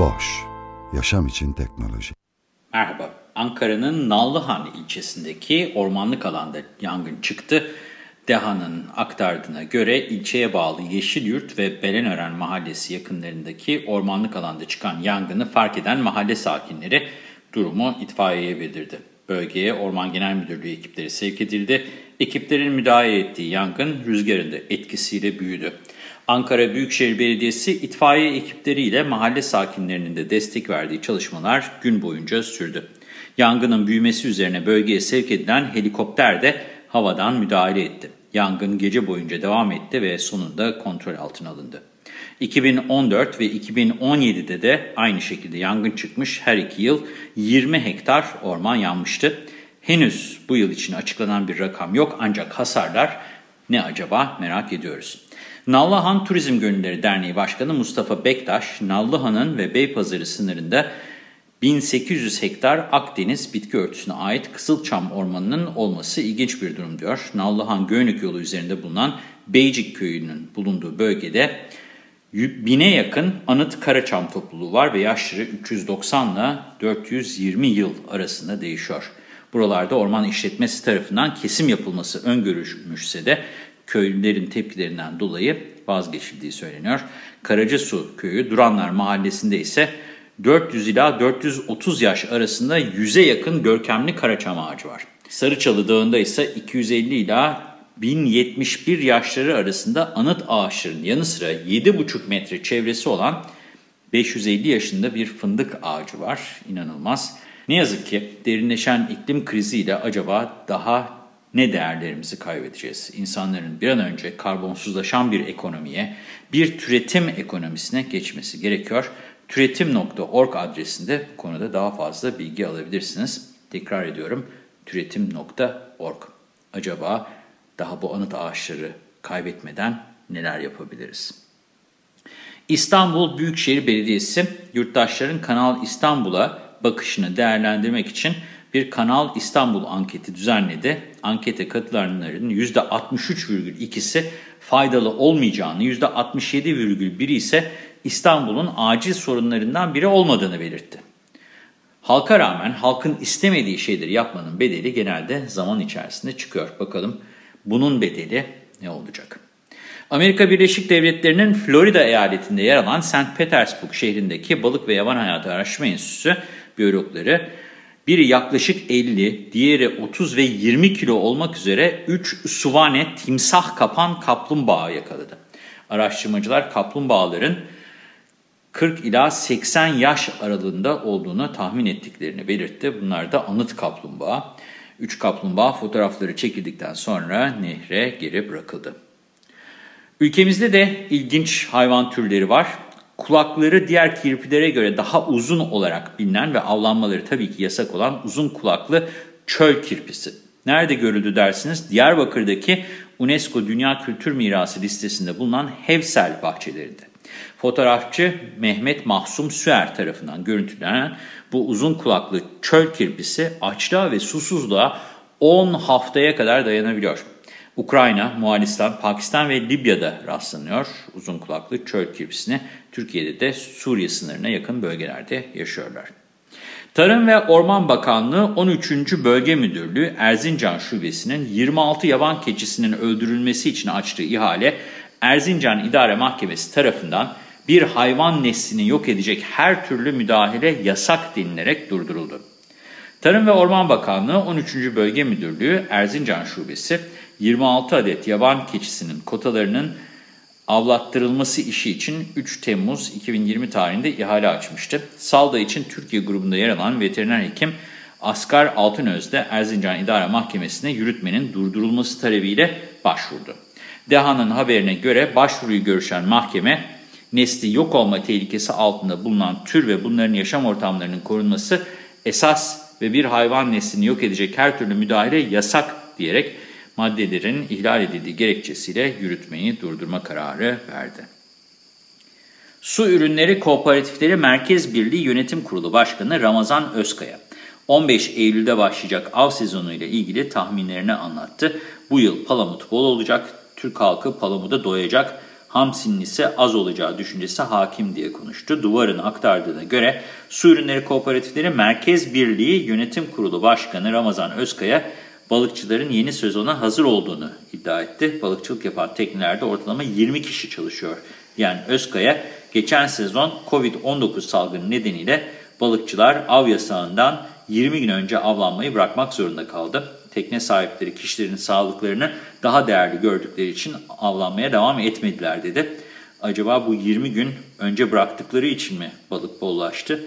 Boş, yaşam için teknoloji. Merhaba, Ankara'nın Nallıhan ilçesindeki ormanlık alanda yangın çıktı. DEHA'nın aktardığına göre ilçeye bağlı Yeşilyurt ve Belenören mahallesi yakınlarındaki ormanlık alanda çıkan yangını fark eden mahalle sakinleri durumu itfaiyeye bildirdi. Bölgeye Orman Genel Müdürlüğü ekipleri sevk edildi. Ekiplerin müdahale ettiği yangın rüzgarın etkisiyle büyüdü. Ankara Büyükşehir Belediyesi itfaiye ekipleriyle mahalle sakinlerinin de destek verdiği çalışmalar gün boyunca sürdü. Yangının büyümesi üzerine bölgeye sevk edilen helikopter de havadan müdahale etti. Yangın gece boyunca devam etti ve sonunda kontrol altına alındı. 2014 ve 2017'de de aynı şekilde yangın çıkmış. Her iki yıl 20 hektar orman yanmıştı. Henüz bu yıl için açıklanan bir rakam yok ancak hasarlar ne acaba merak ediyoruz. Nallıhan Turizm Gönülleri Derneği Başkanı Mustafa Bektaş, Nallıhan'ın ve Beypazarı sınırında 1800 hektar Akdeniz bitki örtüsüne ait Kızılçam Ormanı'nın olması ilginç bir durum diyor. Nallıhan Göynük yolu üzerinde bulunan Beycik Köyü'nün bulunduğu bölgede bine yakın anıt Karaçam topluluğu var ve yaşları 390 ile 420 yıl arasında değişiyor. Buralarda orman işletmesi tarafından kesim yapılması öngörülmüşse de köylülerin tepkilerinden dolayı vazgeçildiği söyleniyor. Karacasu köyü Duranlar mahallesinde ise 400 ila 430 yaş arasında 100'e yakın görkemli karaçam ağacı var. Sarıçalı Dağı'nda ise 250 ila 1071 yaşları arasında anıt ağaçların yanı sıra 7,5 metre çevresi olan 550 yaşında bir fındık ağacı var. İnanılmaz. Ne yazık ki derinleşen iklim kriziyle acaba daha ne değerlerimizi kaybedeceğiz? İnsanların bir an önce karbonsuzlaşan bir ekonomiye, bir türetim ekonomisine geçmesi gerekiyor. Türetim.org adresinde konuda daha fazla bilgi alabilirsiniz. Tekrar ediyorum türetim.org. Acaba daha bu anıt ağaçları kaybetmeden neler yapabiliriz? İstanbul Büyükşehir Belediyesi yurttaşların Kanal İstanbul'a bakışını değerlendirmek için bir Kanal İstanbul anketi düzenledi. Ankete katılanların %63,2'si faydalı olmayacağını, %67,1'i ise İstanbul'un acil sorunlarından biri olmadığını belirtti. Halka rağmen halkın istemediği şeyleri yapmanın bedeli genelde zaman içerisinde çıkıyor. Bakalım bunun bedeli ne olacak? Amerika Birleşik Devletleri'nin Florida eyaletinde yer alan St. Petersburg şehrindeki Balık ve Yaban Hayatı Araştırma Enstitüsü biyologları biri yaklaşık 50, diğeri 30 ve 20 kilo olmak üzere 3 suvane timsah kapan kaplumbağa yakaladı. Araştırmacılar kaplumbağaların 40 ila 80 yaş aralığında olduğunu tahmin ettiklerini belirtti. Bunlar da anıt kaplumbağa. 3 kaplumbağa fotoğrafları çekildikten sonra nehre geri bırakıldı. Ülkemizde de ilginç hayvan türleri var. Kulakları diğer kirpilere göre daha uzun olarak bilinen ve avlanmaları tabii ki yasak olan uzun kulaklı çöl kirpisi. Nerede görüldü dersiniz? Diyarbakır'daki UNESCO Dünya Kültür Mirası listesinde bulunan Hevsel bahçelerinde. Fotoğrafçı Mehmet Mahsum Süer tarafından görüntülenen bu uzun kulaklı çöl kirpisi açlığa ve susuzluğa 10 haftaya kadar dayanabiliyor. Ukrayna, Moğolistan, Pakistan ve Libya'da rastlanıyor uzun kulaklı çöl kirpisine. Türkiye'de de Suriye sınırına yakın bölgelerde yaşıyorlar. Tarım ve Orman Bakanlığı 13. Bölge Müdürlüğü Erzincan Şubesi'nin 26 yaban keçisinin öldürülmesi için açtığı ihale Erzincan İdare Mahkemesi tarafından bir hayvan neslini yok edecek her türlü müdahale yasak denilerek durduruldu. Tarım ve Orman Bakanlığı 13. Bölge Müdürlüğü Erzincan Şubesi 26 adet yaban keçisinin kotalarının avlattırılması işi için 3 Temmuz 2020 tarihinde ihale açmıştı. Salda için Türkiye grubunda yer alan veteriner hekim Asgar Altınöz de Erzincan İdare Mahkemesi'ne yürütmenin durdurulması talebiyle başvurdu. DEHA'nın haberine göre başvuruyu görüşen mahkeme Nesli yok olma tehlikesi altında bulunan tür ve bunların yaşam ortamlarının korunması esas ve bir hayvan neslini yok edecek her türlü müdahale yasak diyerek maddelerin ihlal edildiği gerekçesiyle yürütmeyi durdurma kararı verdi. Su Ürünleri Kooperatifleri Merkez Birliği Yönetim Kurulu Başkanı Ramazan Özkaya, 15 Eylül'de başlayacak av sezonu ile ilgili tahminlerini anlattı. Bu yıl palamut bol olacak, Türk halkı palamuda doyacak, hamsinin ise az olacağı düşüncesi hakim diye konuştu. Duvar'ın aktardığına göre Su Ürünleri Kooperatifleri Merkez Birliği Yönetim Kurulu Başkanı Ramazan Özkaya, balıkçıların yeni sezona hazır olduğunu iddia etti. Balıkçılık yapan teknelerde ortalama 20 kişi çalışıyor. Yani Özkaya, geçen sezon Covid-19 salgını nedeniyle balıkçılar av yasağından 20 gün önce avlanmayı bırakmak zorunda kaldı. Tekne sahipleri kişilerin sağlıklarını daha değerli gördükleri için avlanmaya devam etmediler dedi. Acaba bu 20 gün önce bıraktıkları için mi balık bollaştı?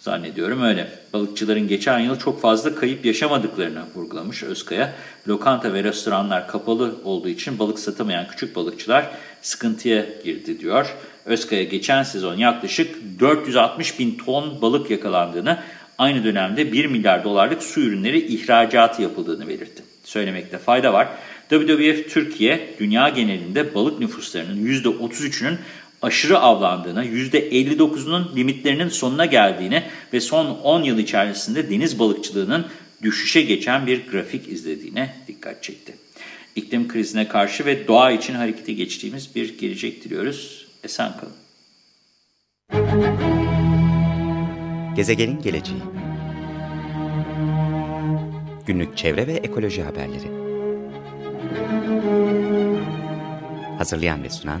Zannediyorum öyle. Balıkçıların geçen yıl çok fazla kayıp yaşamadıklarını vurgulamış Özkaya. Lokanta ve restoranlar kapalı olduğu için balık satamayan küçük balıkçılar sıkıntıya girdi diyor. Özkaya geçen sezon yaklaşık 460 bin ton balık yakalandığını, aynı dönemde 1 milyar dolarlık su ürünleri ihracatı yapıldığını belirtti. Söylemekte fayda var. WWF Türkiye, dünya genelinde balık nüfuslarının %33'ünün aşırı avlandığına, %59'unun limitlerinin sonuna geldiğine ve son 10 yıl içerisinde deniz balıkçılığının düşüşe geçen bir grafik izlediğine dikkat çekti. İklim krizine karşı ve doğa için harekete geçtiğimiz bir gelecek diliyoruz. Esen kalın. Gezegenin geleceği Günlük çevre ve ekoloji haberleri Hazırlayan ve sunan